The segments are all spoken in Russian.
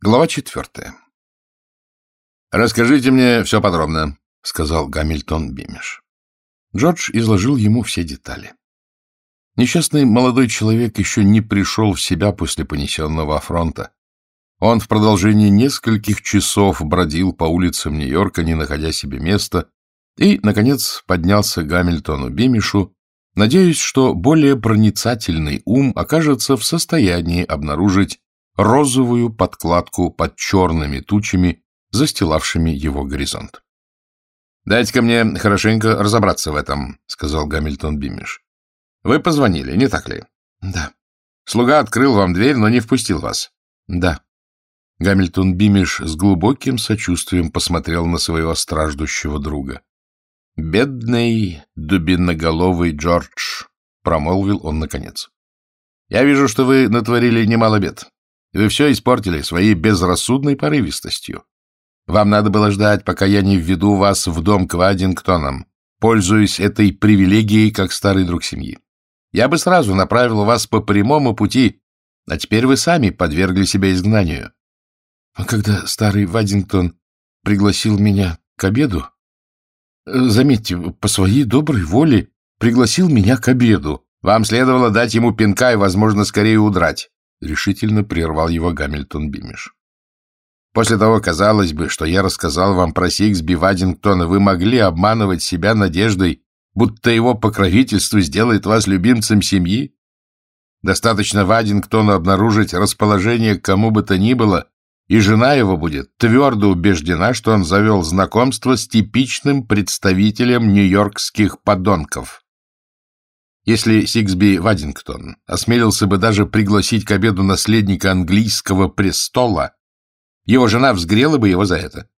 Глава четвертая. «Расскажите мне все подробно», — сказал Гамильтон Бимиш. Джордж изложил ему все детали. Несчастный молодой человек еще не пришел в себя после понесенного фронта. Он в продолжении нескольких часов бродил по улицам Нью-Йорка, не находя себе места, и, наконец, поднялся Гамильтону Бимишу, надеясь, что более проницательный ум окажется в состоянии обнаружить розовую подкладку под черными тучами, застилавшими его горизонт. — Дайте-ка мне хорошенько разобраться в этом, — сказал Гамильтон Бимиш. — Вы позвонили, не так ли? — Да. Слуга открыл вам дверь, но не впустил вас? — Да. Гамильтон Бимиш с глубоким сочувствием посмотрел на своего страждущего друга. — Бедный дубиноголовый Джордж, — промолвил он наконец. — Я вижу, что вы натворили немало бед. Вы все испортили своей безрассудной порывистостью. Вам надо было ждать, пока я не введу вас в дом к Вадингтонам, пользуясь этой привилегией как старый друг семьи. Я бы сразу направил вас по прямому пути, а теперь вы сами подвергли себя изгнанию. А когда старый Вадингтон пригласил меня к обеду, заметьте, по своей доброй воле пригласил меня к обеду, вам следовало дать ему пинка и, возможно, скорее удрать. — решительно прервал его Гамильтон Бимиш. «После того, казалось бы, что я рассказал вам про Сиксби Вадингтона, вы могли обманывать себя надеждой, будто его покровительство сделает вас любимцем семьи? Достаточно Вадингтону обнаружить расположение к кому бы то ни было, и жена его будет твердо убеждена, что он завел знакомство с типичным представителем нью-йоркских подонков. Если Сиксби Вадингтон осмелился бы даже пригласить к обеду наследника английского престола, его жена взгрела бы его за это.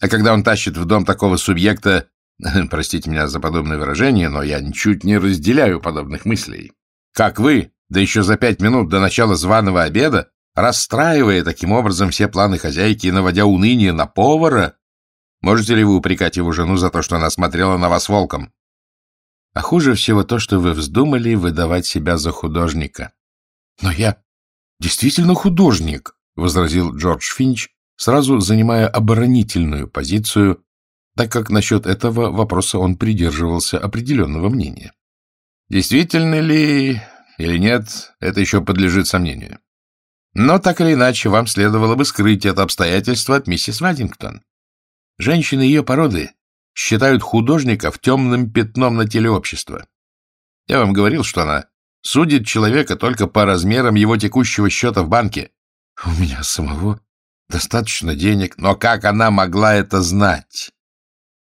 А когда он тащит в дом такого субъекта, простите меня за подобное выражение, но я ничуть не разделяю подобных мыслей, как вы, да еще за пять минут до начала званого обеда, расстраивая таким образом все планы хозяйки и наводя уныние на повара, можете ли вы упрекать его жену за то, что она смотрела на вас волком? А хуже всего то, что вы вздумали выдавать себя за художника. — Но я действительно художник, — возразил Джордж Финч, сразу занимая оборонительную позицию, так как насчет этого вопроса он придерживался определенного мнения. Действительно ли или нет, это еще подлежит сомнению. Но так или иначе, вам следовало бы скрыть это обстоятельство от миссис Вадингтон. Женщины ее породы считают художников темным пятном на теле общества. Я вам говорил, что она судит человека только по размерам его текущего счета в банке. У меня самого достаточно денег. Но как она могла это знать?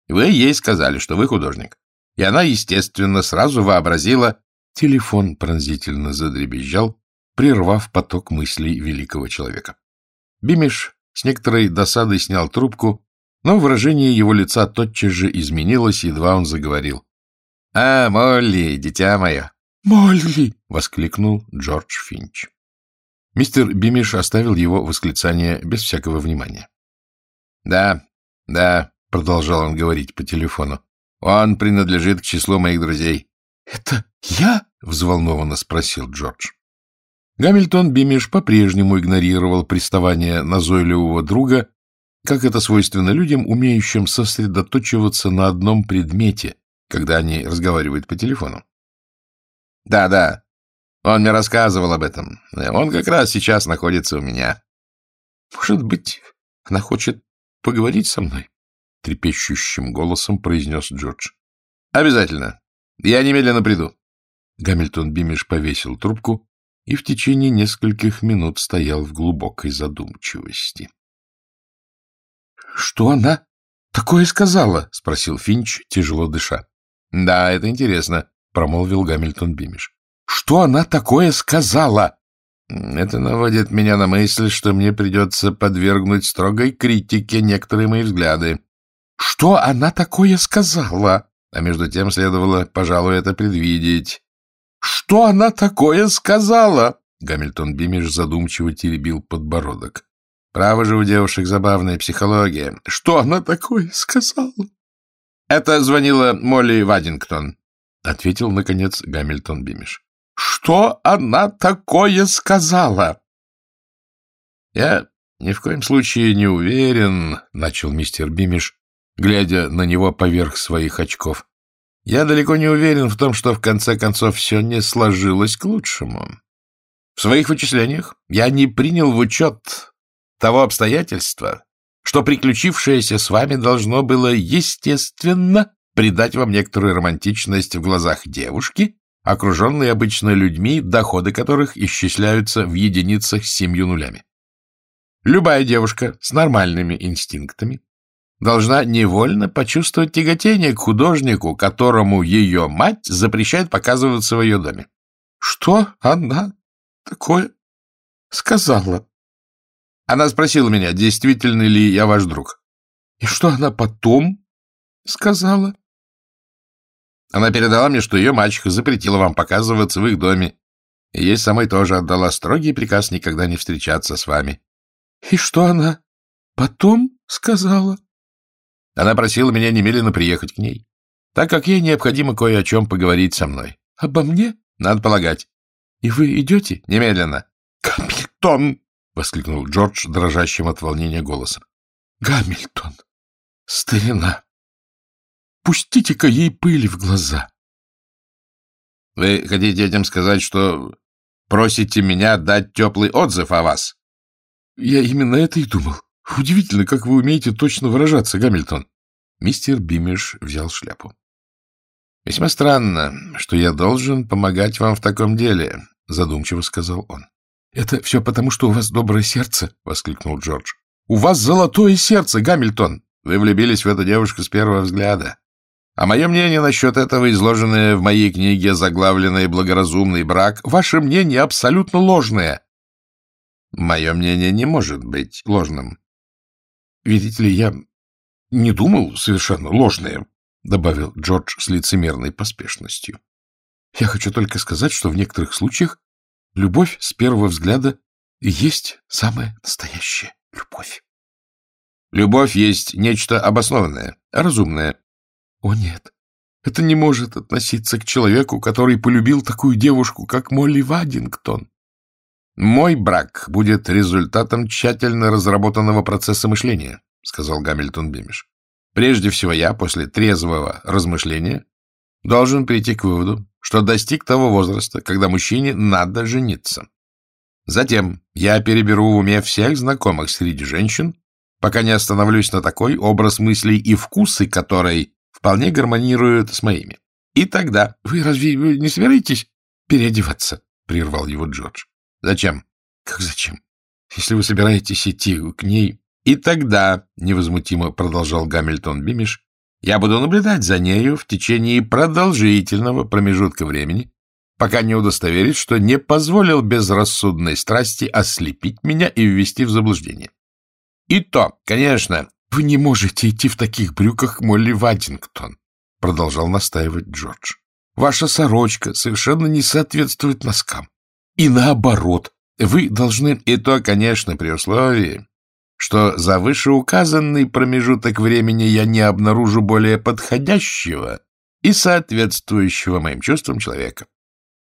Вы ей сказали, что вы художник. И она, естественно, сразу вообразила... Телефон пронзительно задребезжал, прервав поток мыслей великого человека. Бимиш с некоторой досадой снял трубку но выражение его лица тотчас же изменилось, едва он заговорил. — А, Молли, дитя мое! — Молли! — воскликнул Джордж Финч. Мистер Бимиш оставил его восклицание без всякого внимания. — Да, да, — продолжал он говорить по телефону, — он принадлежит к числу моих друзей. — Это я? — взволнованно спросил Джордж. Гамильтон Бимиш по-прежнему игнорировал приставание назойливого друга как это свойственно людям, умеющим сосредоточиваться на одном предмете, когда они разговаривают по телефону. Да, да, он мне рассказывал об этом. Он как раз сейчас находится у меня. Может быть, она хочет поговорить со мной? Трепещущим голосом произнес Джордж. Обязательно. Я немедленно приду. Гамильтон Бимиш повесил трубку и в течение нескольких минут стоял в глубокой задумчивости. — Что она такое сказала? — спросил Финч, тяжело дыша. — Да, это интересно, — промолвил Гамильтон Бимиш. — Что она такое сказала? — Это наводит меня на мысль, что мне придется подвергнуть строгой критике некоторые мои взгляды. — Что она такое сказала? А между тем следовало, пожалуй, это предвидеть. — Что она такое сказала? Гамильтон Бимиш задумчиво теребил подбородок. Право же у девушек забавная психология. Что она такое сказала? Это звонила Молли Вадингтон, — ответил, наконец, Гамильтон Бимиш. Что она такое сказала? Я ни в коем случае не уверен, — начал мистер Бимиш, глядя на него поверх своих очков. Я далеко не уверен в том, что в конце концов все не сложилось к лучшему. В своих вычислениях я не принял в учет того обстоятельства, что приключившееся с вами должно было, естественно, придать вам некоторую романтичность в глазах девушки, окруженной обычно людьми, доходы которых исчисляются в единицах с семью нулями. Любая девушка с нормальными инстинктами должна невольно почувствовать тяготение к художнику, которому ее мать запрещает показываться в ее доме. Что она такое сказала? Она спросила меня, действительно ли я ваш друг. И что она потом сказала? Она передала мне, что ее мачеха запретила вам показываться в их доме, и ей самой тоже отдала строгий приказ никогда не встречаться с вами. — И что она потом сказала? Она просила меня немедленно приехать к ней, так как ей необходимо кое о чем поговорить со мной. — Обо мне? — Надо полагать. — И вы идете? — Немедленно. — Гамильтон! — воскликнул Джордж, дрожащим от волнения голосом. — Гамильтон! Старина! Пустите-ка ей пыли в глаза! — Вы хотите этим сказать, что просите меня дать теплый отзыв о вас? — Я именно это и думал. Удивительно, как вы умеете точно выражаться, Гамильтон. Мистер Бимиш взял шляпу. — Весьма странно, что я должен помогать вам в таком деле, — задумчиво сказал он. — Это все потому, что у вас доброе сердце, — воскликнул Джордж. — У вас золотое сердце, Гамильтон! Вы влюбились в эту девушку с первого взгляда. А мое мнение насчет этого, изложенное в моей книге «Заглавленный благоразумный брак», ваше мнение абсолютно ложное. Мое мнение не может быть ложным. Видите ли, я не думал совершенно ложное, добавил Джордж с лицемерной поспешностью. Я хочу только сказать, что в некоторых случаях любовь с первого взгляда есть самая настоящая любовь. Любовь есть нечто обоснованное, разумное. О нет, это не может относиться к человеку, который полюбил такую девушку, как Молли Вадингтон. «Мой брак будет результатом тщательно разработанного процесса мышления», — сказал Гамильтон Бимиш. «Прежде всего я, после трезвого размышления, должен прийти к выводу, что достиг того возраста, когда мужчине надо жениться. Затем я переберу в уме всех знакомых среди женщин, пока не остановлюсь на такой образ мыслей и вкусы, который вполне гармонируют с моими. И тогда... — Вы разве не собираетесь переодеваться? — прервал его Джордж. Зачем? Как зачем? Если вы собираетесь идти к ней... И тогда, — невозмутимо продолжал Гамильтон Бимиш, — я буду наблюдать за нею в течение продолжительного промежутка времени, пока не удостоверюсь, что не позволил безрассудной страсти ослепить меня и ввести в заблуждение. И то, конечно... — Вы не можете идти в таких брюках Молли Вадингтон, — продолжал настаивать Джордж. — Ваша сорочка совершенно не соответствует носкам. И наоборот, вы должны... И то, конечно, при условии, что за вышеуказанный промежуток времени я не обнаружу более подходящего и соответствующего моим чувствам человека.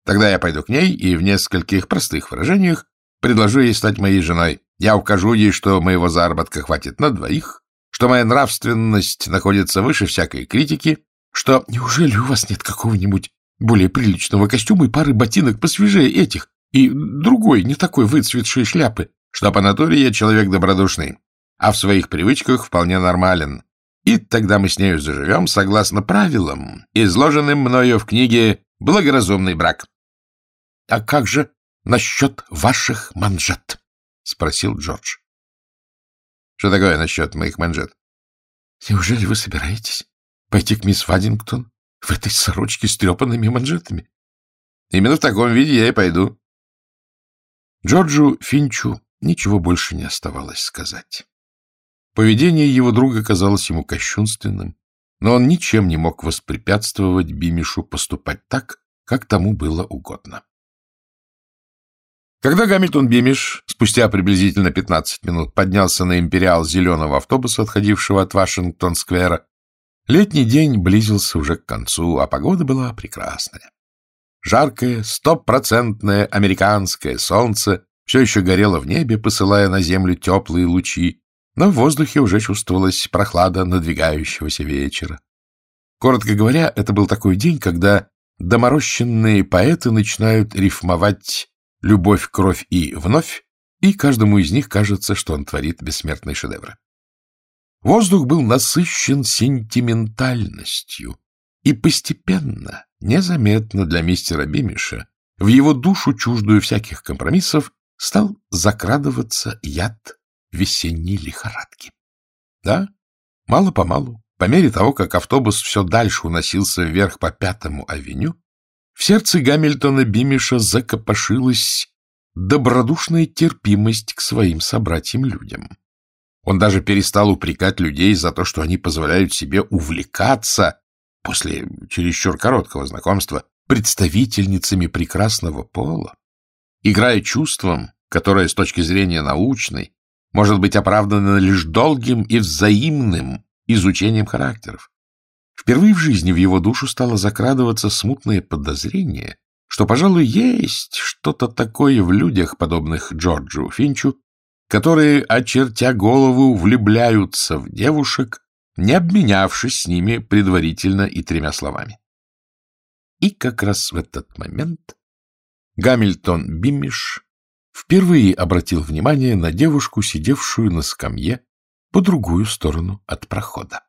Тогда я пойду к ней и в нескольких простых выражениях предложу ей стать моей женой. Я укажу ей, что моего заработка хватит на двоих, что моя нравственность находится выше всякой критики, что... Неужели у вас нет какого-нибудь более приличного костюма и пары ботинок посвежее этих? И другой, не такой выцветшей шляпы, что по натуре я человек добродушный, а в своих привычках вполне нормален. И тогда мы с нею заживем согласно правилам, изложенным мною в книге «Благоразумный брак». — А как же насчет ваших манжет? — спросил Джордж. — Что такое насчет моих манжет? — Неужели вы собираетесь пойти к мисс Вадингтон в этой сорочке с трепанными манжетами? — Именно в таком виде я и пойду. Джорджу Финчу ничего больше не оставалось сказать. Поведение его друга казалось ему кощунственным, но он ничем не мог воспрепятствовать Бимишу поступать так, как тому было угодно. Когда Гамильтон Бимиш спустя приблизительно 15 минут поднялся на империал зеленого автобуса, отходившего от Вашингтон-сквера, летний день близился уже к концу, а погода была прекрасная. Жаркое, стопроцентное американское солнце все еще горело в небе, посылая на землю теплые лучи, но в воздухе уже чувствовалась прохлада надвигающегося вечера. Коротко говоря, это был такой день, когда доморощенные поэты начинают рифмовать «любовь, кровь и вновь», и каждому из них кажется, что он творит бессмертный шедевр. Воздух был насыщен сентиментальностью, и постепенно, незаметно для мистера Бимиша, в его душу, чуждую всяких компромиссов, стал закрадываться яд весенней лихорадки. Да, мало-помалу, по мере того, как автобус все дальше уносился вверх по Пятому авеню, в сердце Гамильтона Бимиша закопошилась добродушная терпимость к своим собратьям-людям. Он даже перестал упрекать людей за то, что они позволяют себе увлекаться после чересчур короткого знакомства представительницами прекрасного пола, играя чувством, которое с точки зрения научной может быть оправдано лишь долгим и взаимным изучением характеров. Впервые в жизни в его душу стало закрадываться смутное подозрение, что, пожалуй, есть что-то такое в людях, подобных Джорджу Финчу, которые, очертя голову, влюбляются в девушек, не обменявшись с ними предварительно и тремя словами. И как раз в этот момент Гамильтон Бимиш впервые обратил внимание на девушку, сидевшую на скамье по другую сторону от прохода.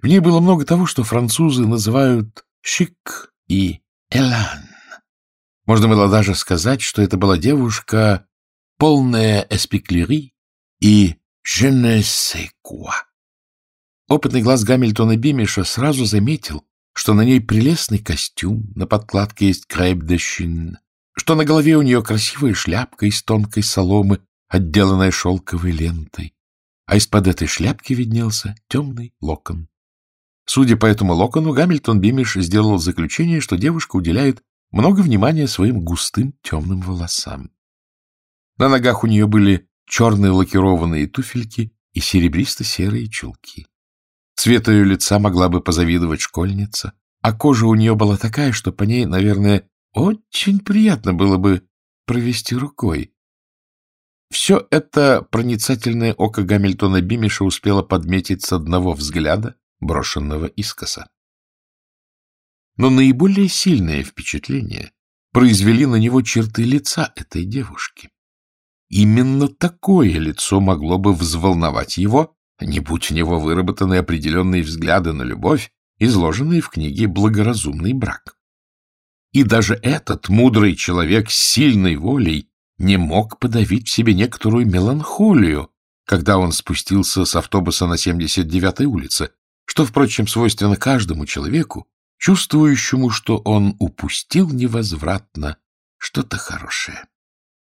В ней было много того, что французы называют «шик» и «элан». Можно было даже сказать, что это была девушка, полная эспиклери и «je ne sais quoi». Опытный глаз Гамильтона Бимиша сразу заметил, что на ней прелестный костюм, на подкладке есть крейп де чин, что на голове у нее красивая шляпка из тонкой соломы, отделанная шелковой лентой, а из-под этой шляпки виднелся темный локон. Судя по этому локону, Гамильтон Бимиш сделал заключение, что девушка уделяет много внимания своим густым темным волосам. На ногах у нее были черные лакированные туфельки и серебристо-серые чулки. Цвет ее лица могла бы позавидовать школьница, а кожа у нее была такая, что по ней, наверное, очень приятно было бы провести рукой. Все это проницательное око Гамильтона Бимиша успело подметить с одного взгляда, брошенного искоса. Но наиболее сильное впечатление произвели на него черты лица этой девушки. Именно такое лицо могло бы взволновать его, не будь у него выработаны определенные взгляды на любовь, изложенные в книге «Благоразумный брак». И даже этот мудрый человек с сильной волей не мог подавить в себе некоторую меланхолию, когда он спустился с автобуса на 79-й улице, что, впрочем, свойственно каждому человеку, чувствующему, что он упустил невозвратно что-то хорошее.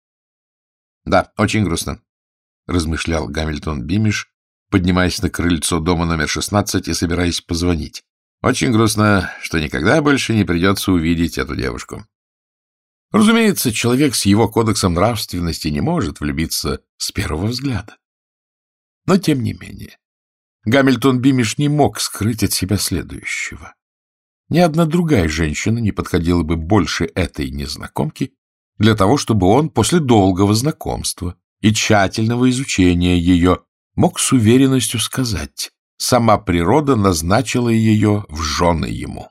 — Да, очень грустно, — размышлял Гамильтон Бимиш, поднимаясь на крыльцо дома номер 16 и собираясь позвонить. Очень грустно, что никогда больше не придется увидеть эту девушку. Разумеется, человек с его кодексом нравственности не может влюбиться с первого взгляда. Но тем не менее, Гамильтон Бимиш не мог скрыть от себя следующего. Ни одна другая женщина не подходила бы больше этой незнакомки для того, чтобы он после долгого знакомства и тщательного изучения ее мог с уверенностью сказать, сама природа назначила ее в жены ему.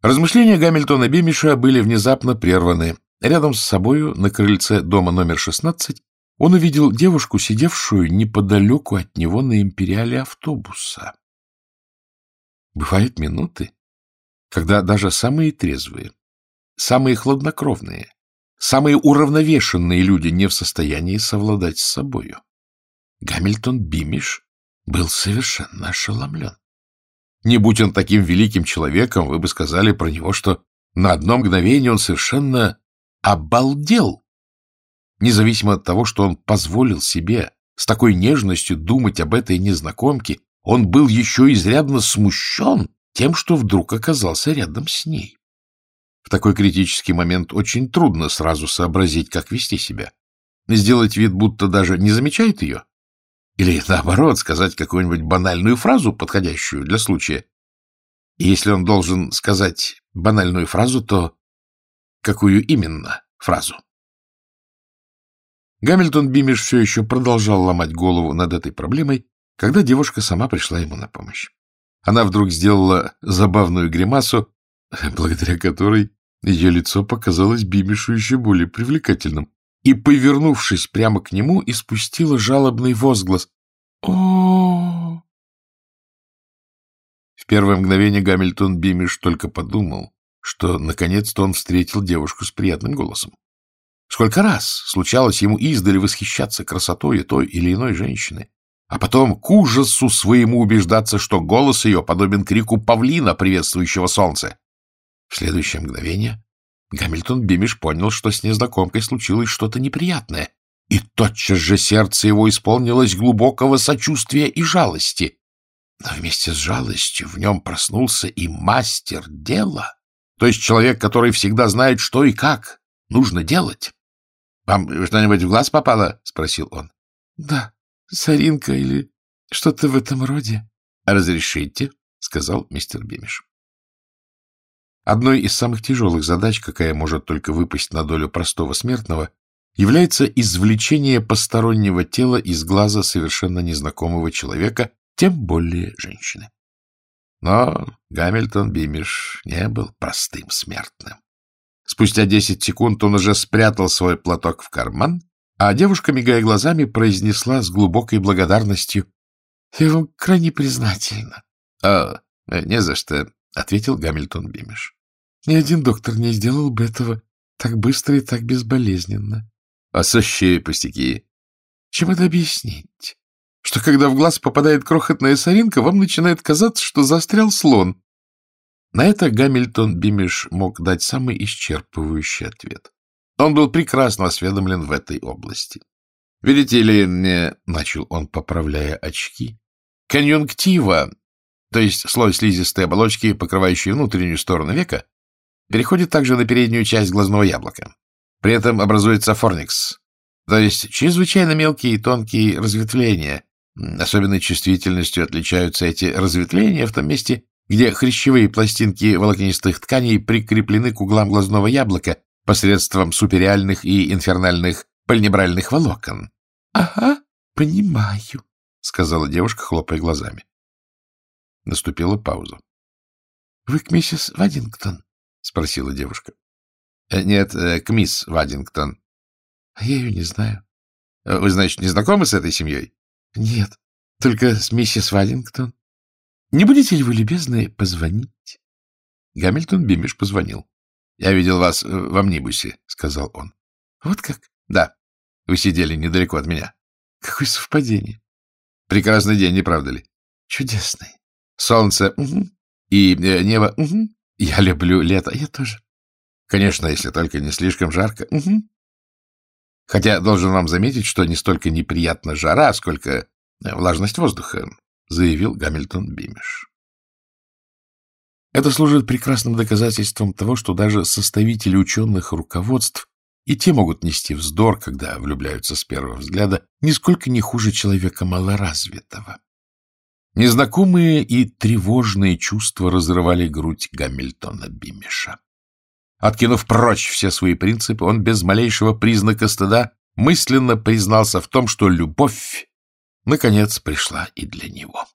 Размышления Гамильтона Бимиша были внезапно прерваны. Рядом с собою, на крыльце дома номер 16, он увидел девушку, сидевшую неподалеку от него на империале автобуса. Бывают минуты, когда даже самые трезвые, самые хладнокровные, самые уравновешенные люди не в состоянии совладать с собою. Гамильтон Бимиш был совершенно ошеломлен. Не будь он таким великим человеком, вы бы сказали про него, что на одно мгновение он совершенно обалдел. Независимо от того, что он позволил себе с такой нежностью думать об этой незнакомке, он был еще изрядно смущен тем, что вдруг оказался рядом с ней. В такой критический момент очень трудно сразу сообразить, как вести себя. Сделать вид, будто даже не замечает ее, или, наоборот, сказать какую-нибудь банальную фразу, подходящую для случая. И если он должен сказать банальную фразу, то какую именно фразу? Гамильтон Бимиш все еще продолжал ломать голову над этой проблемой, когда девушка сама пришла ему на помощь. Она вдруг сделала забавную гримасу, благодаря которой ее лицо показалось Бимишу еще более привлекательным, и, повернувшись прямо к нему, испустила жалобный возглас. о В первое мгновение Гамильтон Бимиш только подумал, что наконец-то он встретил девушку с приятным голосом. Сколько раз случалось ему издали восхищаться красотой той или иной женщины, а потом к ужасу своему убеждаться, что голос ее подобен крику павлина, приветствующего солнце. В следующее мгновение Гамильтон Бимиш понял, что с незнакомкой случилось что-то неприятное, и тотчас же сердце его исполнилось глубокого сочувствия и жалости. Но вместе с жалостью в нем проснулся и мастер дела, то есть человек, который всегда знает, что и как нужно делать. — Вам что-нибудь в глаз попало? — спросил он. — Да, соринка или что-то в этом роде. — Разрешите, — сказал мистер Бимиш. Одной из самых тяжелых задач, какая может только выпасть на долю простого смертного, является извлечение постороннего тела из глаза совершенно незнакомого человека, тем более женщины. Но Гамильтон Бимиш не был простым смертным. Спустя десять секунд он уже спрятал свой платок в карман, а девушка, мигая глазами, произнесла с глубокой благодарностью. — Я вам крайне признательна. — О, не за что, — ответил Гамильтон Бимиш. — Ни один доктор не сделал бы этого так быстро и так безболезненно. — А сущие пустяки. — Чем это объяснить? Что когда в глаз попадает крохотная соринка, вам начинает казаться, что застрял слон. На это Гамильтон Бимиш мог дать самый исчерпывающий ответ. Он был прекрасно осведомлен в этой области. Видите ли, не... начал он, поправляя очки, конъюнктива, то есть слой слизистой оболочки, покрывающей внутреннюю сторону века, переходит также на переднюю часть глазного яблока. При этом образуется форникс, то есть чрезвычайно мелкие и тонкие разветвления. Особенной чувствительностью отличаются эти разветвления в том месте, где хрящевые пластинки волокнистых тканей прикреплены к углам глазного яблока посредством супериальных и инфернальных пальнебральных волокон. — Ага, понимаю, — сказала девушка, хлопая глазами. Наступила пауза. — Вы к миссис Вадингтон? — спросила девушка. «Э, — Нет, э, к мисс Вадингтон. — А я ее не знаю. Э, — Вы, значит, не знакомы с этой семьей? — Нет, только с миссис Вадингтон. Не будете ли вы любезны позвонить? Гамильтон Бимиш позвонил. — Я видел вас в амнибусе, — сказал он. — Вот как? — Да. Вы сидели недалеко от меня. — Какое совпадение. — Прекрасный день, не правда ли? — Чудесный. Солнце угу. и э, небо. Угу. Я люблю лето. Я тоже. Конечно, если только не слишком жарко. Угу. Хотя должен вам заметить, что не столько неприятна жара, сколько э, влажность воздуха. — заявил Гамильтон Бимиш. Это служит прекрасным доказательством того, что даже составители ученых руководств и те могут нести вздор, когда влюбляются с первого взгляда, нисколько не хуже человека малоразвитого. Незнакомые и тревожные чувства разрывали грудь Гамильтона Бимиша. Откинув прочь все свои принципы, он без малейшего признака стыда мысленно признался в том, что любовь наконец пришла и для него.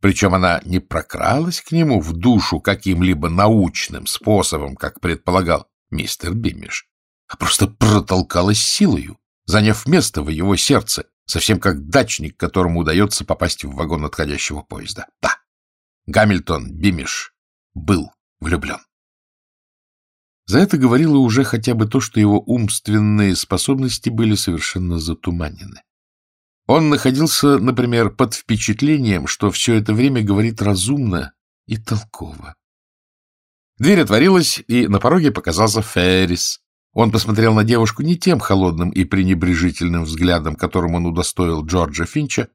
Причем она не прокралась к нему в душу каким-либо научным способом, как предполагал мистер Бимиш, а просто протолкалась силою, заняв место в его сердце, совсем как дачник, которому удается попасть в вагон отходящего поезда. Да, Гамильтон Бимиш был влюблен. За это говорило уже хотя бы то, что его умственные способности были совершенно затуманены. Он находился, например, под впечатлением, что все это время говорит разумно и толково. Дверь отворилась, и на пороге показался Феррис. Он посмотрел на девушку не тем холодным и пренебрежительным взглядом, которым он удостоил Джорджа Финча,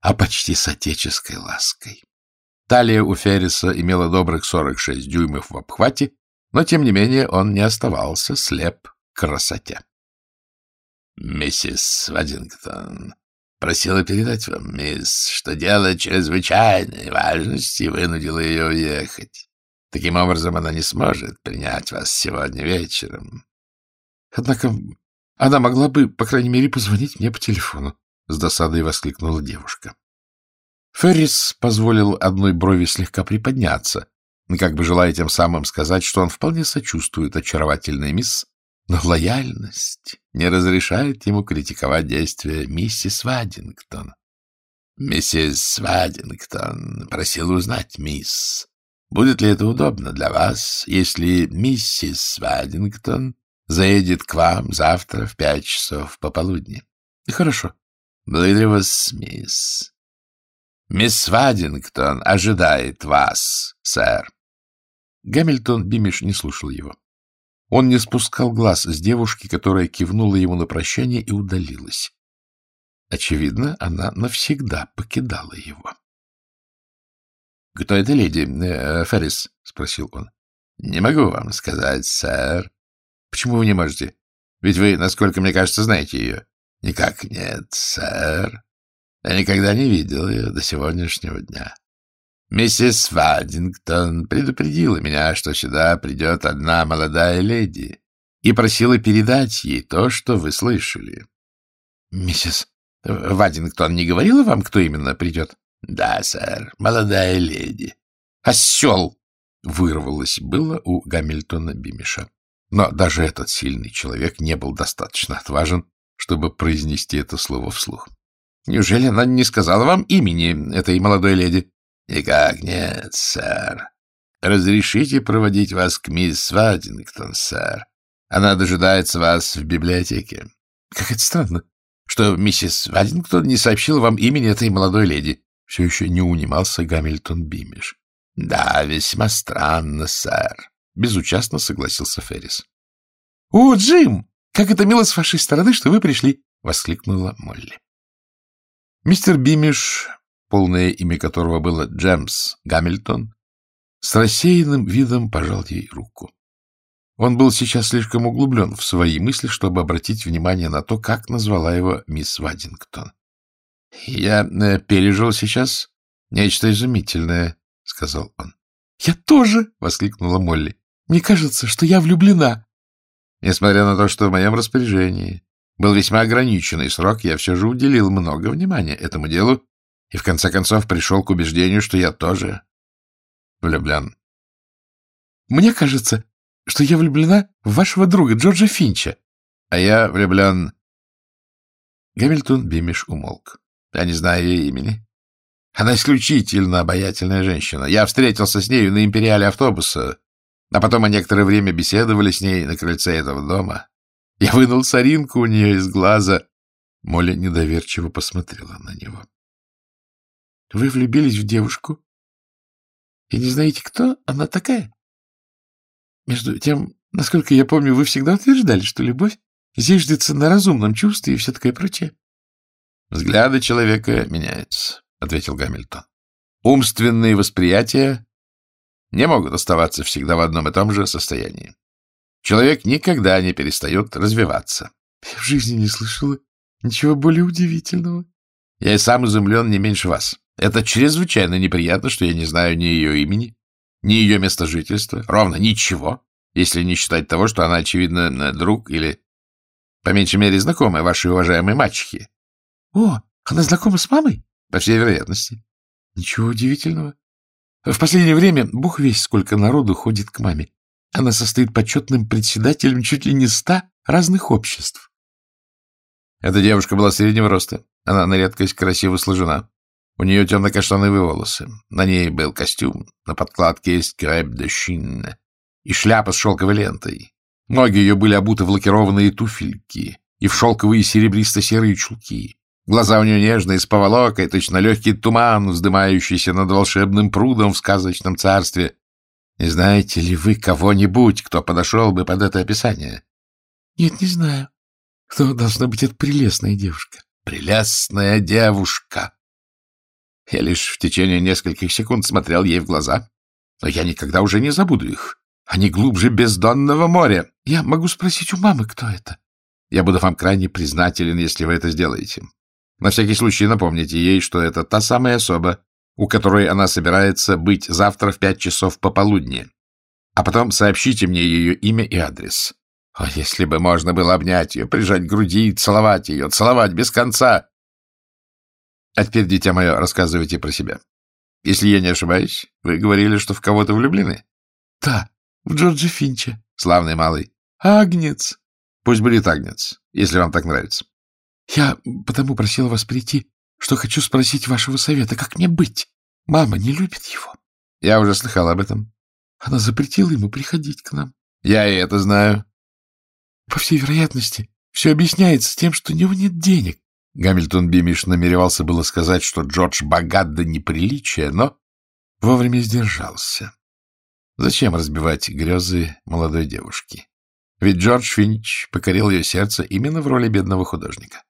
а почти с отеческой лаской. Талия у Ферриса имела добрых 46 дюймов в обхвате, но, тем не менее, он не оставался слеп к красоте. — Миссис Вадингтон, Просила передать вам, мисс, что дело чрезвычайной важности вынудило ее уехать. Таким образом, она не сможет принять вас сегодня вечером. Однако Она могла бы, по крайней мере, позвонить мне по телефону, — с досадой воскликнула девушка. Феррис позволил одной брови слегка приподняться, как бы желая тем самым сказать, что он вполне сочувствует очаровательной мисс, но лояльность не разрешает ему критиковать действия миссис Вадингтон. — Миссис Вадингтон просила узнать, мисс, будет ли это удобно для вас, если миссис Вадингтон заедет к вам завтра в пять часов пополудни? — Хорошо. — Благодарю вас, мисс. — Мисс Вадингтон ожидает вас, сэр. Гамильтон Бимиш не слушал его. Он не спускал глаз с девушки, которая кивнула ему на прощание и удалилась. Очевидно, она навсегда покидала его. — Кто эта леди, э, Феррис? — спросил он. — Не могу вам сказать, сэр. — Почему вы не можете? Ведь вы, насколько мне кажется, знаете ее. — Никак нет, сэр. Я никогда не видел ее до сегодняшнего дня. Миссис Вадингтон предупредила меня, что сюда придет одна молодая леди, и просила передать ей то, что вы слышали. — Миссис Вадингтон не говорила вам, кто именно придет? — Да, сэр, молодая леди. — Осел! — вырвалось было у Гамильтона Бимиша. Но даже этот сильный человек не был достаточно отважен, чтобы произнести это слово вслух. — Неужели она не сказала вам имени этой молодой леди? — Никак нет, сэр. Разрешите проводить вас к мисс Вадингтон, сэр. Она дожидается вас в библиотеке. — Как это странно, что миссис Вадингтон не сообщила вам имени этой молодой леди. Все еще не унимался Гамильтон Бимиш. — Да, весьма странно, сэр. Безучастно согласился Феррис. — О, Джим! Как это мило с вашей стороны, что вы пришли! — воскликнула Молли. Мистер Бимиш полное имя которого было Джемс Гамильтон, с рассеянным видом пожал ей руку. Он был сейчас слишком углублен в свои мысли, чтобы обратить внимание на то, как назвала его мисс Вадингтон. — Я э, пережил сейчас нечто изумительное, — сказал он. — Я тоже! — воскликнула Молли. — Мне кажется, что я влюблена. Несмотря на то, что в моем распоряжении был весьма ограниченный срок, я все же уделил много внимания этому делу и в конце концов пришел к убеждению, что я тоже влюблен. Мне кажется, что я влюблена в вашего друга Джорджа Финча, а я влюблен... Гамильтон Бимиш умолк. Я не знаю ее имени. Она исключительно обаятельная женщина. Я встретился с нею на империале автобуса, а потом мы некоторое время беседовали с ней на крыльце этого дома. Я вынул соринку у нее из глаза. Моля недоверчиво посмотрела на него. Вы влюбились в девушку и не знаете, кто она такая? Между тем, насколько я помню, вы всегда утверждали, что любовь зиждется на разумном чувстве и все такое прочее. — Взгляды человека меняются, — ответил Гамильтон. — Умственные восприятия не могут оставаться всегда в одном и том же состоянии. Человек никогда не перестает развиваться. — Я в жизни не слышала ничего более удивительного. Я и сам изумлен не меньше вас. Это чрезвычайно неприятно, что я не знаю ни ее имени, ни ее места жительства, ровно ничего, если не считать того, что она, очевидно, друг или, по меньшей мере, знакомая вашей уважаемой мачехи. — О, она знакома с мамой? — По всей вероятности. — Ничего удивительного. В последнее время бог весь сколько народу ходит к маме. Она состоит почетным председателем чуть ли не ста разных обществ. Эта девушка была среднего роста. Она на редкость красиво сложена. У нее темно-каштановые волосы. На ней был костюм, на подкладке есть креп де шинне и шляпа с шелковой лентой. Ноги ее были обуты в лакированные туфельки и в шелковые серебристо-серые чулки. Глаза у нее нежные, с поволокой, точно легкий туман, вздымающийся над волшебным прудом в сказочном царстве. Не знаете ли вы кого-нибудь, кто подошел бы под это описание? — Нет, не знаю. Кто должна быть эта прелестная девушка? — Прелестная девушка! Я лишь в течение нескольких секунд смотрел ей в глаза, но я никогда уже не забуду их. Они глубже бездонного моря. Я могу спросить у мамы, кто это? Я буду вам крайне признателен, если вы это сделаете. На всякий случай напомните ей, что это та самая особа, у которой она собирается быть завтра в пять часов пополудни. А потом сообщите мне ее имя и адрес. О, если бы можно было обнять ее, прижать к груди и целовать ее, целовать без конца! А теперь, дитя мое, рассказывайте про себя. Если я не ошибаюсь, вы говорили, что в кого-то влюблены? — Да, в Джорджа Финча. — Славный малый. — Агнец. — Пусть будет Агнец, если вам так нравится. — Я потому просила вас прийти, что хочу спросить вашего совета, как мне быть. Мама не любит его. — Я уже слыхал об этом. Она запретила ему приходить к нам. — Я и это знаю. — По всей вероятности, все объясняется тем, что у него нет денег. Гамильтон Бимиш намеревался было сказать, что Джордж богат до неприличия, но вовремя сдержался. Зачем разбивать грезы молодой девушки? Ведь Джордж Финч покорил ее сердце именно в роли бедного художника.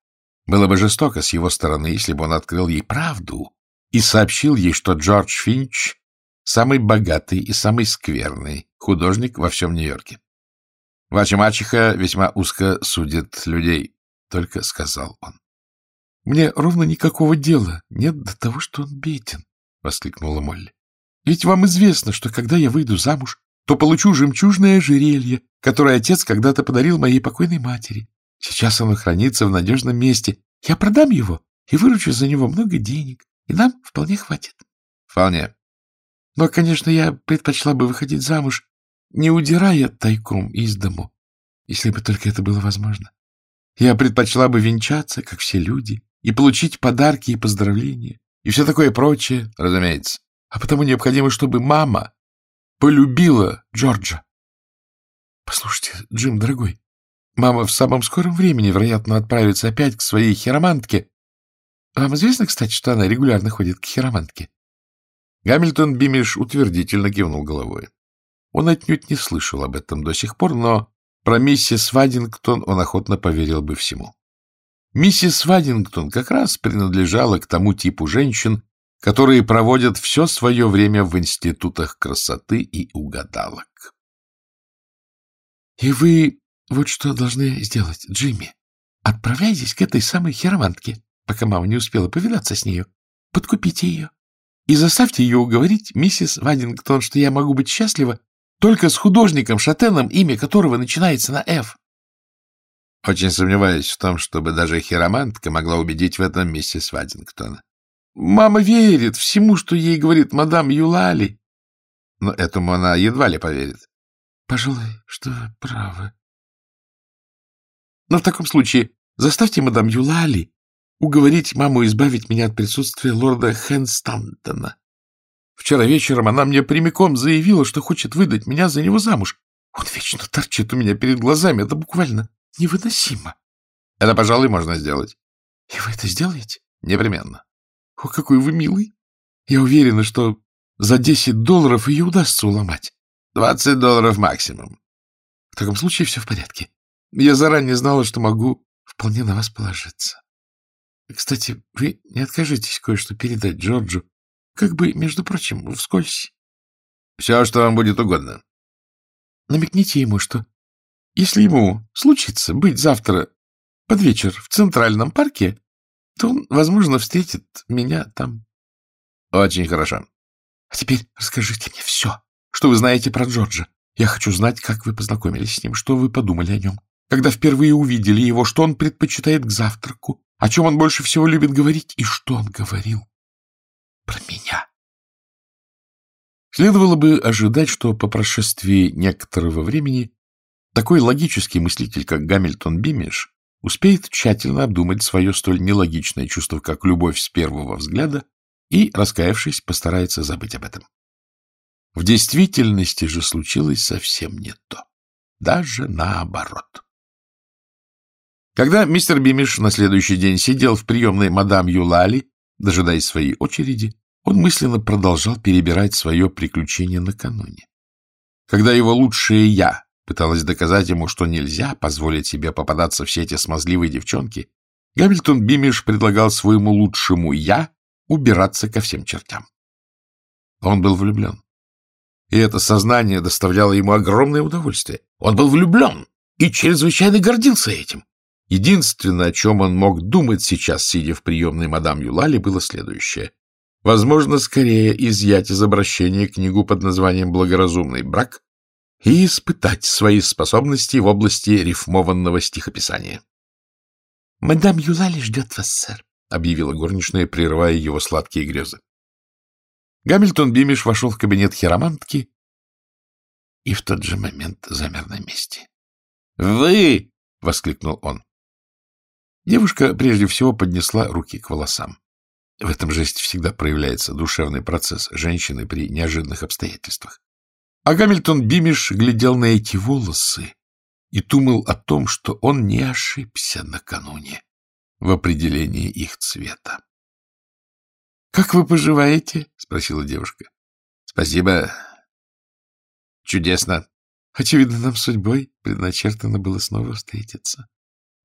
Было бы жестоко с его стороны, если бы он открыл ей правду и сообщил ей, что Джордж Финч — самый богатый и самый скверный художник во всем Нью-Йорке. Ваша мачеха весьма узко судит людей, — только сказал он. — Мне ровно никакого дела нет до того, что он беден, — воскликнула Молли. — Ведь вам известно, что когда я выйду замуж, то получу жемчужное ожерелье, которое отец когда-то подарил моей покойной матери. Сейчас оно хранится в надежном месте. Я продам его и выручу за него много денег, и нам вполне хватит. — Вполне. Но, конечно, я предпочла бы выходить замуж, не удирая тайком из дому, если бы только это было возможно. Я предпочла бы венчаться, как все люди, и получить подарки и поздравления, и все такое прочее, разумеется. А потому необходимо, чтобы мама полюбила Джорджа. Послушайте, Джим, дорогой, мама в самом скором времени, вероятно, отправится опять к своей хиромантке. Вам известно, кстати, что она регулярно ходит к хиромантке? Гамильтон Бимиш утвердительно кивнул головой. Он отнюдь не слышал об этом до сих пор, но про миссис Вадингтон он охотно поверил бы всему. Миссис Вадингтон как раз принадлежала к тому типу женщин, которые проводят все свое время в институтах красоты и угадалок. — И вы вот что должны сделать, Джимми. Отправляйтесь к этой самой хиромантке, пока мама не успела повидаться с нею. Подкупите ее. И заставьте ее уговорить миссис Вадингтон, что я могу быть счастлива только с художником Шатеном, имя которого начинается на «Ф». Очень сомневаюсь в том, чтобы даже хиромантка могла убедить в этом миссис Вадингтона. Мама верит всему, что ей говорит мадам Юлали. Но этому она едва ли поверит. Пожалуй, что вы правы. Но в таком случае заставьте мадам Юлали уговорить маму избавить меня от присутствия лорда Хэнстантона. Вчера вечером она мне прямиком заявила, что хочет выдать меня за него замуж. Он вечно торчит у меня перед глазами. Это буквально невыносимо. Это, пожалуй, можно сделать. И вы это сделаете? Непременно. О, какой вы милый. Я уверена, что за десять долларов ее удастся уломать. Двадцать долларов максимум. В таком случае все в порядке. Я заранее знала, что могу вполне на вас положиться. Кстати, вы не откажитесь кое-что передать Джорджу как бы, между прочим, вскользь. — Все, что вам будет угодно. Намекните ему, что если ему случится быть завтра под вечер в Центральном парке, то он, возможно, встретит меня там. — Очень хорошо. — А теперь расскажите мне все, что вы знаете про Джорджа. Я хочу знать, как вы познакомились с ним, что вы подумали о нем, когда впервые увидели его, что он предпочитает к завтраку, о чем он больше всего любит говорить и что он говорил про меня. Следовало бы ожидать, что по прошествии некоторого времени такой логический мыслитель, как Гамильтон Бимиш, успеет тщательно обдумать свое столь нелогичное чувство, как любовь с первого взгляда, и, раскаявшись, постарается забыть об этом. В действительности же случилось совсем не то. Даже наоборот. Когда мистер Бимиш на следующий день сидел в приемной мадам Юлали, Дожидаясь своей очереди, он мысленно продолжал перебирать свое приключение накануне. Когда его лучшее «я» пыталась доказать ему, что нельзя позволить себе попадаться в сети смазливой девчонки, Гамильтон Бимиш предлагал своему лучшему «я» убираться ко всем чертям. Он был влюблен. И это сознание доставляло ему огромное удовольствие. Он был влюблен и чрезвычайно гордился этим. Единственное, о чем он мог думать сейчас, сидя в приемной мадам Юлали, было следующее. Возможно, скорее изъять из обращения книгу под названием «Благоразумный брак» и испытать свои способности в области рифмованного стихописания. — Мадам Юлали ждет вас, сэр, — объявила горничная, прерывая его сладкие грезы. Гамильтон Бимиш вошел в кабинет хиромантки и в тот же момент замер на месте. «Вы!» — воскликнул он. Девушка прежде всего поднесла руки к волосам. В этом жесте всегда проявляется душевный процесс женщины при неожиданных обстоятельствах. А Гамильтон Бимиш глядел на эти волосы и думал о том, что он не ошибся накануне в определении их цвета. — Как вы поживаете? — спросила девушка. — Спасибо. Чудесно. Очевидно, нам судьбой предначертано было снова встретиться.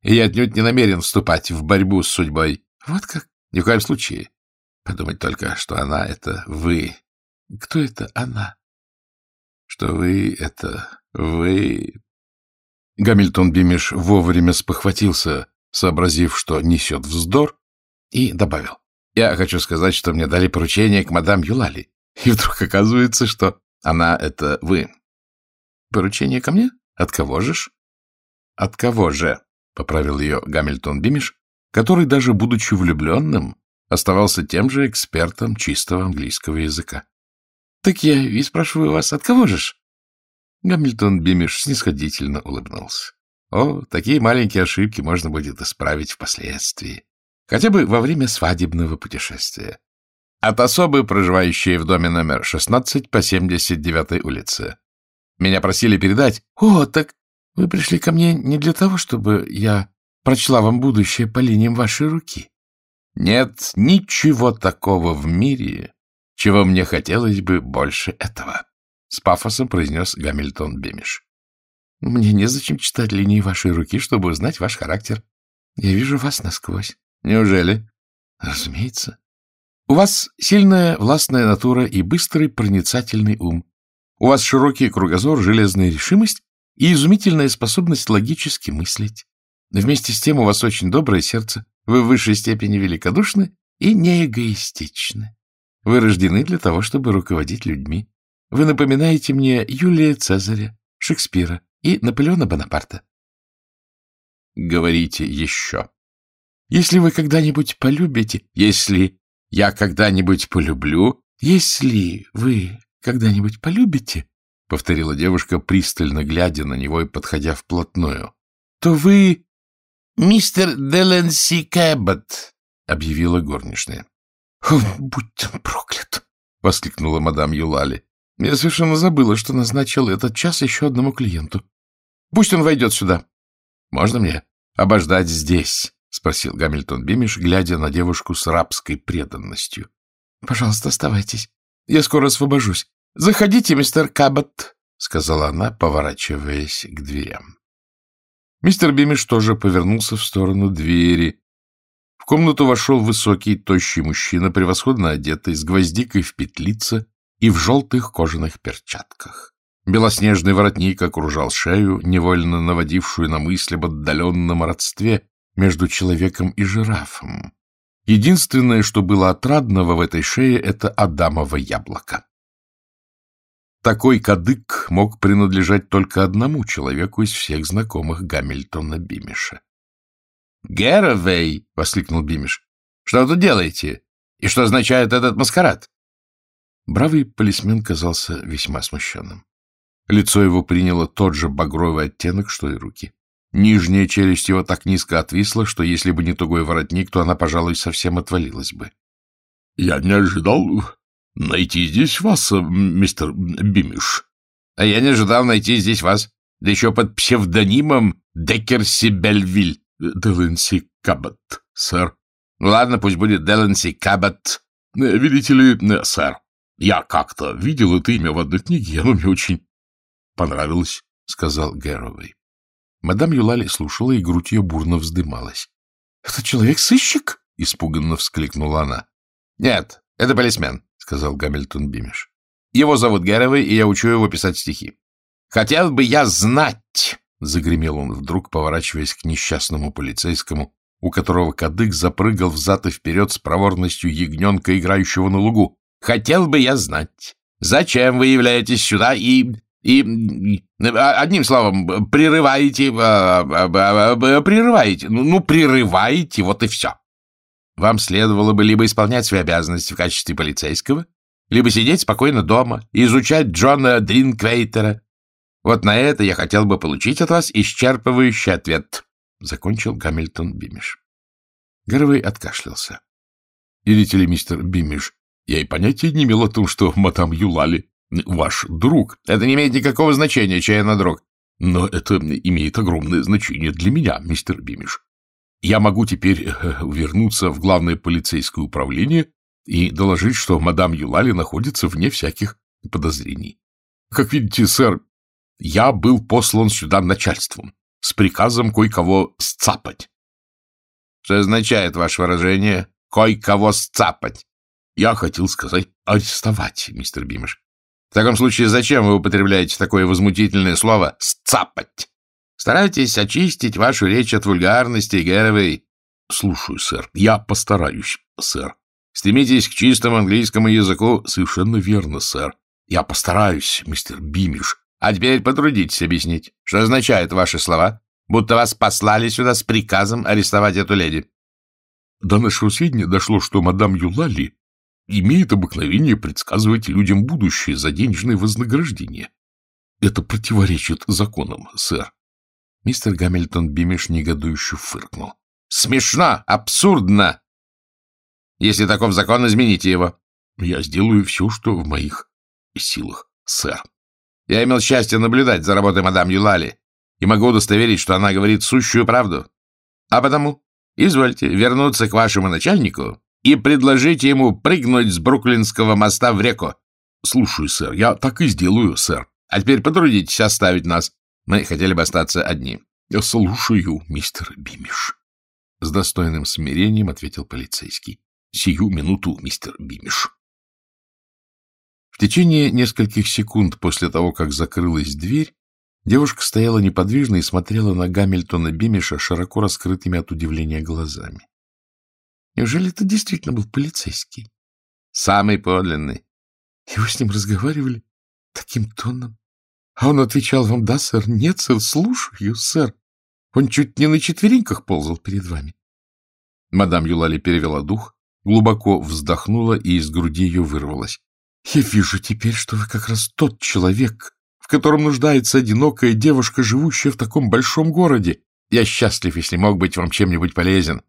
И я отнюдь не намерен вступать в борьбу с судьбой. Вот как? Ни в коем случае. Подумать только, что она — это вы. Кто это она? Что вы — это вы. Гамильтон Бимиш вовремя спохватился, сообразив, что несет вздор, и добавил. Я хочу сказать, что мне дали поручение к мадам Юлали. И вдруг оказывается, что она — это вы. Поручение ко мне? От кого же ж? От кого же? — поправил ее Гамильтон Бимиш, который, даже будучи влюбленным, оставался тем же экспертом чистого английского языка. — Так я и спрашиваю вас, от кого же ж? Гамильтон Бимиш снисходительно улыбнулся. О, такие маленькие ошибки можно будет исправить впоследствии. Хотя бы во время свадебного путешествия. От особы, проживающей в доме номер 16 по 79 улице. Меня просили передать... О, так вы пришли ко мне не для того, чтобы я прочла вам будущее по линиям вашей руки. Нет ничего такого в мире, чего мне хотелось бы больше этого, — с пафосом произнес Гамильтон Бемиш. Мне незачем читать линии вашей руки, чтобы узнать ваш характер. Я вижу вас насквозь. Неужели? Разумеется. У вас сильная властная натура и быстрый проницательный ум. У вас широкий кругозор, железная решимость и изумительная способность логически мыслить. Вместе с тем у вас очень доброе сердце, вы в высшей степени великодушны и неэгоистичны. Вы рождены для того, чтобы руководить людьми. Вы напоминаете мне Юлия Цезаря, Шекспира и Наполеона Бонапарта. Говорите еще. Если вы когда-нибудь полюбите, если я когда-нибудь полюблю, если вы когда-нибудь полюбите, — повторила девушка, пристально глядя на него и подходя вплотную, — то вы... — Мистер Деленси Кэббот, — объявила горничная. — Будь он проклят! — воскликнула мадам Юлали. — Я совершенно забыла, что назначил этот час еще одному клиенту. Пусть он войдет сюда. — Можно мне обождать здесь? — спросил Гамильтон Бимиш, глядя на девушку с рабской преданностью. — Пожалуйста, оставайтесь. Я скоро освобожусь. — Заходите, мистер Кабот, — сказала она, поворачиваясь к дверям. Мистер Бимиш тоже повернулся в сторону двери. В комнату вошел высокий, тощий мужчина, превосходно одетый, с гвоздикой в петлице и в желтых кожаных перчатках. Белоснежный воротник окружал шею, невольно наводившую на мысль об отдаленном родстве между человеком и жирафом. Единственное, что было отрадного в этой шее, — это адамово яблоко. Такой кадык мог принадлежать только одному человеку из всех знакомых Гамильтона Бимиша. «Гэровей!» — воскликнул Бимиш. «Что вы тут делаете? И что означает этот маскарад?» Бравый полисмен казался весьма смущенным. Лицо его приняло тот же багровый оттенок, что и руки. Нижняя челюсть его так низко отвисла, что если бы не тугой воротник, то она, пожалуй, совсем отвалилась бы. — Я не ожидал найти здесь вас, э, мистер Бимиш. — А я не ожидал найти здесь вас, да еще под псевдонимом Деккерси Бельвиль. — Деленси Каббат, сэр. — Ладно, пусть будет Деленси Каббат. Э, — Видите ли, э, сэр, я как-то видел это имя в одной книге, оно мне очень понравилось, — сказал Гэровой. Мадам Юлали слушала, и грудь ее бурно вздымалась. — Это человек-сыщик? — испуганно вскликнула она. — Нет, это полисмен, сказал Гамильтон Бимиш. — Его зовут Гэровой, и я учу его писать стихи. — Хотел бы я знать, — загремел он вдруг, поворачиваясь к несчастному полицейскому, у которого кадык запрыгал взад и вперед с проворностью ягненка, играющего на лугу. — Хотел бы я знать, зачем вы являетесь сюда и И, одним словом, прерываете, прерываете, ну, ну, прерываете, вот и все. Вам следовало бы либо исполнять свои обязанности в качестве полицейского, либо сидеть спокойно дома и изучать Джона Дринквейтера. Вот на это я хотел бы получить от вас исчерпывающий ответ, — закончил Гамильтон Бимиш. Гарвей откашлялся. — Видите ли, мистер Бимиш, я и понятия не имел о том, что мадам Юлали ваш друг. Это не имеет никакого значения, чей она друг. Но это имеет огромное значение для меня, мистер Бимиш. Я могу теперь э, вернуться в главное полицейское управление и доложить, что мадам Юлали находится вне всяких подозрений. Как видите, сэр, я был послан сюда начальством с приказом кое-кого сцапать. Что означает ваше выражение «кое-кого сцапать»? Я хотел сказать арестовать, мистер Бимиш. В таком случае, зачем вы употребляете такое возмутительное слово «сцапать»? Старайтесь очистить вашу речь от вульгарности, Гэровой. — Слушаю, сэр. Я постараюсь, сэр. Стремитесь к чистому английскому языку. — Совершенно верно, сэр. Я постараюсь, мистер Бимиш. А теперь потрудитесь объяснить, что означают ваши слова, будто вас послали сюда с приказом арестовать эту леди. До нашего сведения дошло, что мадам Юлали имеет обыкновение предсказывать людям будущее за денежное вознаграждение. Это противоречит законам, сэр. Мистер Гамильтон Бимиш негодующе фыркнул. — Смешно! Абсурдно! Если таков закон, измените его. — Я сделаю все, что в моих силах, сэр. Я имел счастье наблюдать за работой мадам Юлали и могу удостоверить, что она говорит сущую правду. А потому извольте вернуться к вашему начальнику и предложите ему прыгнуть с Бруклинского моста в реку. — Слушаю, сэр. Я так и сделаю, сэр. А теперь потрудитесь оставить нас. Мы хотели бы остаться одни. — слушаю, мистер Бимиш. С достойным смирением ответил полицейский. — Сию минуту, мистер Бимиш. В течение нескольких секунд после того, как закрылась дверь, девушка стояла неподвижно и смотрела на Гамильтона Бимиша широко раскрытыми от удивления глазами. Неужели это действительно был полицейский? — Самый подлинный. — вы с ним разговаривали таким тоном? А он отвечал вам, да, сэр, нет, сэр, слушаю, сэр. Он чуть не на четвереньках ползал перед вами. Мадам Юлали перевела дух, глубоко вздохнула, и из груди ее вырвалось. — Я вижу теперь, что вы как раз тот человек, в котором нуждается одинокая девушка, живущая в таком большом городе. Я счастлив, если мог быть вам чем-нибудь полезен.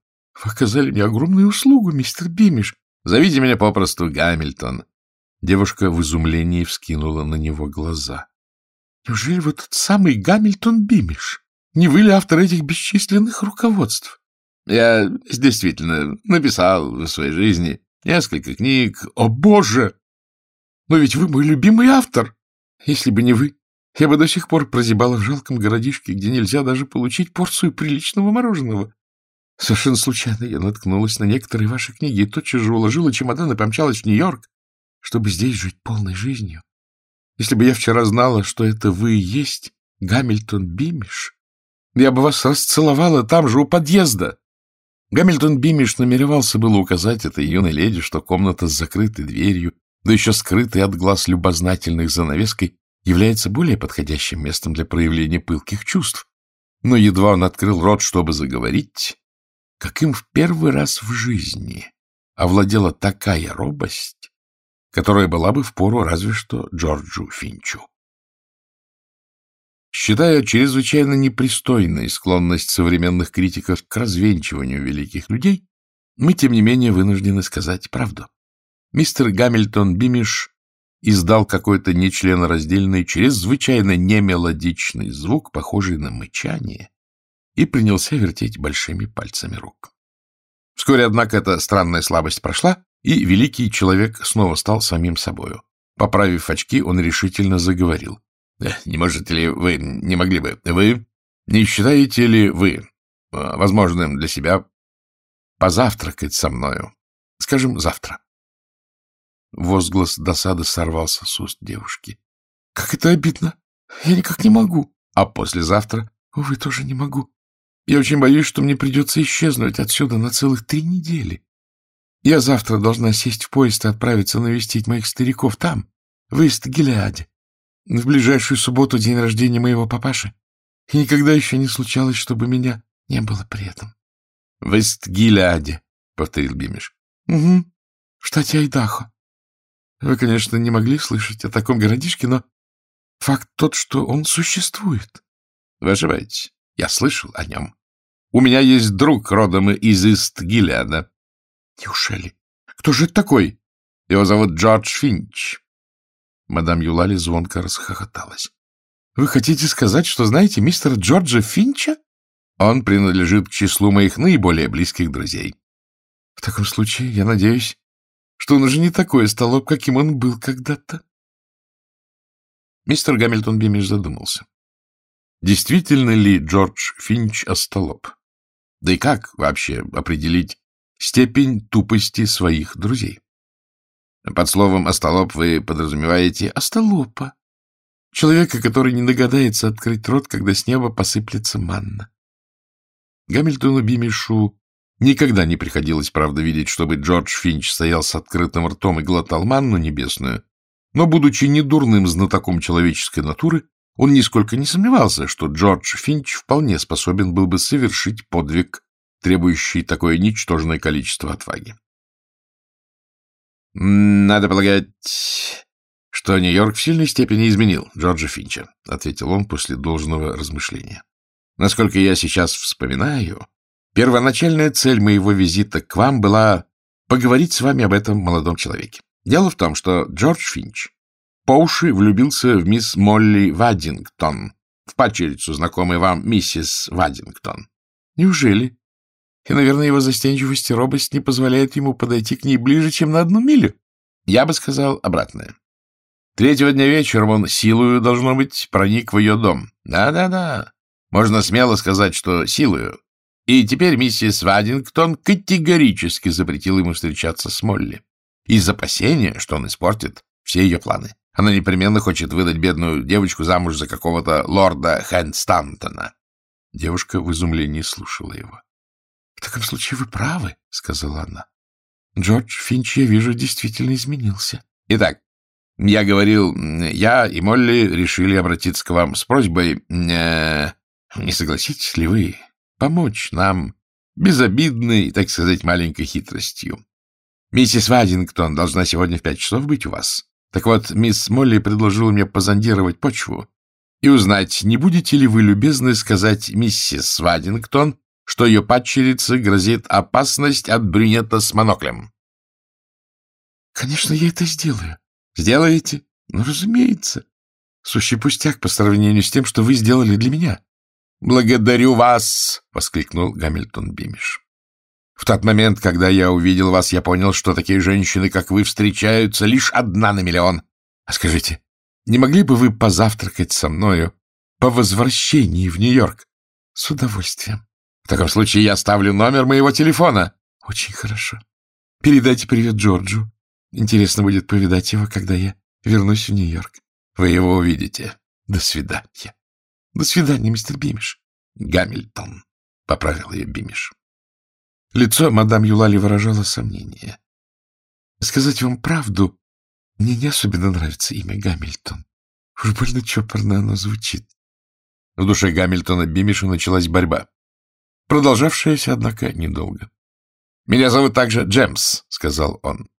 Вы оказали мне огромную услугу, мистер Бимиш. Зовите меня попросту Гамильтон. Девушка в изумлении вскинула на него глаза. Неужели вы тот самый Гамильтон Бимиш? Не вы ли автор этих бесчисленных руководств? Я действительно написал в своей жизни несколько книг. О, Боже! Но ведь вы мой любимый автор. Если бы не вы, я бы до сих пор прозябала в жалком городишке, где нельзя даже получить порцию приличного мороженого. Совершенно случайно я наткнулась на некоторые ваши книги и тотчас же уложила чемодан и помчалась в Нью-Йорк, чтобы здесь жить полной жизнью. Если бы я вчера знала, что это вы и есть Гамильтон Бимиш, я бы вас расцеловала там же, у подъезда. Гамильтон Бимиш намеревался было указать этой юной леди, что комната с закрытой дверью, да еще скрытой от глаз любознательных занавеской, является более подходящим местом для проявления пылких чувств. Но едва он открыл рот, чтобы заговорить, как им в первый раз в жизни овладела такая робость, которая была бы впору разве что Джорджу Финчу. Считая чрезвычайно непристойной склонность современных критиков к развенчиванию великих людей, мы, тем не менее, вынуждены сказать правду. Мистер Гамильтон Бимиш издал какой-то нечленораздельный, чрезвычайно немелодичный звук, похожий на мычание, и принялся вертеть большими пальцами рук. Вскоре, однако, эта странная слабость прошла, и великий человек снова стал самим собою. Поправив очки, он решительно заговорил. «Э, — Не можете ли вы, не могли бы, вы, не считаете ли вы э, возможным для себя позавтракать со мною? Скажем, завтра. Возглас досады сорвался с уст девушки. — Как это обидно! Я никак не могу. А послезавтра? — Увы, тоже не могу. Я очень боюсь, что мне придется исчезнуть отсюда на целых три недели. Я завтра должна сесть в поезд и отправиться навестить моих стариков там, в Ист-Гелиаде. В ближайшую субботу день рождения моего папаши. И никогда еще не случалось, чтобы меня не было при этом. — В Эст-Гиляде, — повторил Бимиш. — Угу, в штате Айдахо. Вы, конечно, не могли слышать о таком городишке, но факт тот, что он существует. Вы ошибаетесь. Я слышал о нем. У меня есть друг родом из Ист-Гиляда. Неужели? Кто же это такой? Его зовут Джордж Финч. Мадам Юлали звонко расхохоталась. — Вы хотите сказать, что знаете мистера Джорджа Финча? Он принадлежит к числу моих наиболее близких друзей. — В таком случае, я надеюсь, что он уже не такой столоп, каким он был когда-то. Мистер Гамильтон Бимиш задумался. Действительно ли Джордж Финч остолоп? Да и как вообще определить степень тупости своих друзей? Под словом «остолоп» вы подразумеваете «остолопа», человека, который не догадается открыть рот, когда с неба посыплется манна. Гамильтону Бимишу никогда не приходилось, правда, видеть, чтобы Джордж Финч стоял с открытым ртом и глотал манну небесную, но, будучи недурным знатоком человеческой натуры, он нисколько не сомневался, что Джордж Финч вполне способен был бы совершить подвиг, требующий такое ничтожное количество отваги. «Надо полагать, что Нью-Йорк в сильной степени изменил Джорджа Финча», — ответил он после должного размышления. «Насколько я сейчас вспоминаю, первоначальная цель моего визита к вам была поговорить с вами об этом молодом человеке. Дело в том, что Джордж Финч по уши влюбился в мисс Молли Вадингтон, в падчерицу, знакомой вам миссис Вадингтон. Неужели? И, наверное, его застенчивость и робость не позволяют ему подойти к ней ближе, чем на одну милю. Я бы сказал обратное. Третьего дня вечером он силою, должно быть, проник в ее дом. Да-да-да. Можно смело сказать, что силою. И теперь миссис Вадингтон категорически запретила ему встречаться с Молли. Из опасения, что он испортит все ее планы. Она непременно хочет выдать бедную девочку замуж за какого-то лорда Хэнстантона. Девушка в изумлении слушала его. — В таком случае вы правы, — сказала она. — Джордж Финч, я вижу, действительно изменился. — Итак, я говорил, я и Молли решили обратиться к вам с просьбой, э, не согласитесь ли вы помочь нам безобидной, так сказать, маленькой хитростью. Миссис Вадингтон должна сегодня в пять часов быть у вас. Так вот, мисс Молли предложила мне позондировать почву и узнать, не будете ли вы любезны сказать миссис Вадингтон, что ее падчерице грозит опасность от брюнета с моноклем. — Конечно, я это сделаю. — Сделаете? Ну, разумеется. Сущий пустяк по сравнению с тем, что вы сделали для меня. — Благодарю вас! — воскликнул Гамильтон Бимиш. В тот момент, когда я увидел вас, я понял, что такие женщины, как вы, встречаются лишь одна на миллион. А скажите, не могли бы вы позавтракать со мною по возвращении в Нью-Йорк? С удовольствием. В таком случае я ставлю номер моего телефона. Очень хорошо. Передайте привет Джорджу. Интересно будет повидать его, когда я вернусь в Нью-Йорк. Вы его увидите. До свидания. До свидания, мистер Бимиш. Гамильтон, — поправил ее Бимиш. Лицо мадам Юлали выражало сомнение. Сказать вам правду, мне не особенно нравится имя Гамильтон. Уж больно чопорно оно звучит. В душе Гамильтона Бимиша началась борьба, продолжавшаяся, однако, недолго. — Меня зовут также Джемс, — сказал он.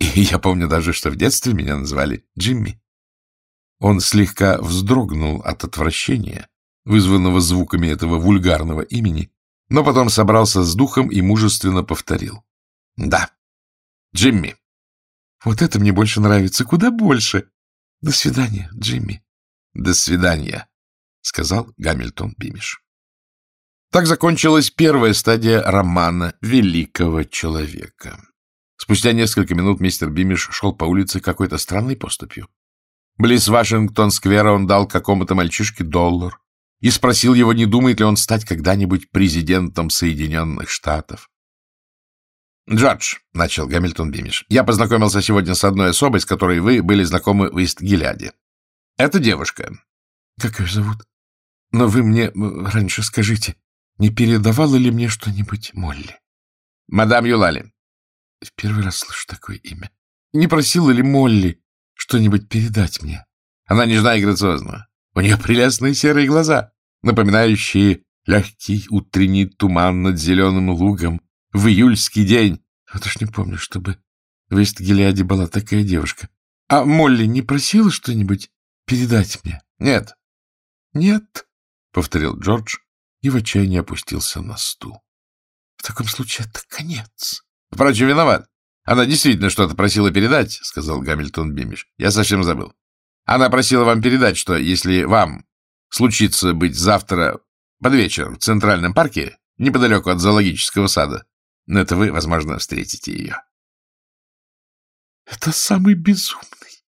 И я помню даже, что в детстве меня называли Джимми. Он слегка вздрогнул от отвращения, вызванного звуками этого вульгарного имени, но потом собрался с духом и мужественно повторил. — Да, Джимми. — Вот это мне больше нравится, куда больше. До свидания, Джимми. — До свидания, — сказал Гамильтон Бимиш. Так закончилась первая стадия романа великого человека. Спустя несколько минут мистер Бимиш шел по улице какой-то странной поступью. Близ Вашингтон-сквера он дал какому-то мальчишке доллар, и спросил его, не думает ли он стать когда-нибудь президентом Соединенных Штатов. «Джордж», — начал Гамильтон Бимиш, — «я познакомился сегодня с одной особой, с которой вы были знакомы в Ист-Гиляде. Это девушка». «Как ее зовут? Но вы мне раньше скажите, не передавала ли мне что-нибудь Молли?» «Мадам Юлали». «В первый раз слышу такое имя. Не просила ли Молли что-нибудь передать мне?» Она нежна и грациозна. У нее прелестные серые глаза, напоминающие легкий утренний туман над зеленым лугом в июльский день. Вот уж не помню, чтобы в Эст-Гелиаде была такая девушка. А Молли не просила что-нибудь передать мне? — Нет. — Нет, — повторил Джордж и в отчаянии опустился на стул. — В таком случае это конец. — Впрочем, виноват. Она действительно что-то просила передать, — сказал Гамильтон Бимиш. — Я совсем забыл. Она просила вам передать, что если вам случится быть завтра под вечер в Центральном парке, неподалеку от зоологического сада, ну, это вы, возможно, встретите ее. — Это самый безумный,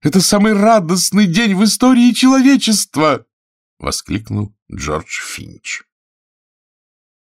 это самый радостный день в истории человечества! — воскликнул Джордж Финч.